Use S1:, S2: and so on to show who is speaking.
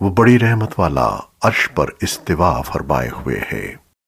S1: وہ بڑی رحمت والا عرش پر استواء فرمائے ہوئے ہے۔